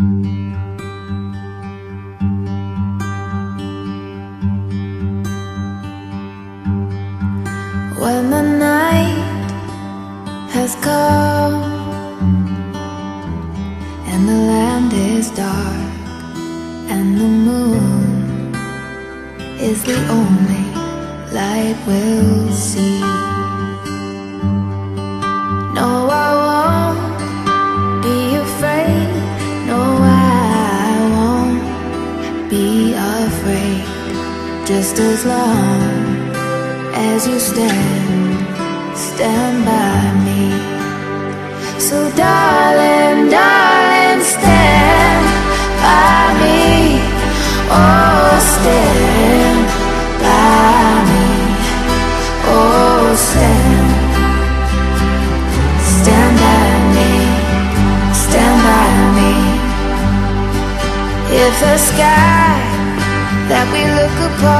When the night has come and the land is dark and the moon is the only light we'll see. Just as long as you stand, stand by me. So, darling, darling, stand by me. Oh, stand by me. Oh, stand, stand by me. Stand by me. If the sky that we look upon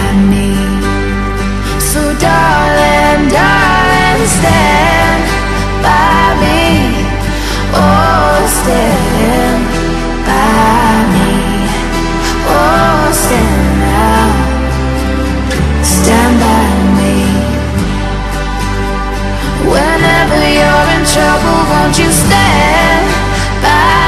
you're in trouble, won't you stand by?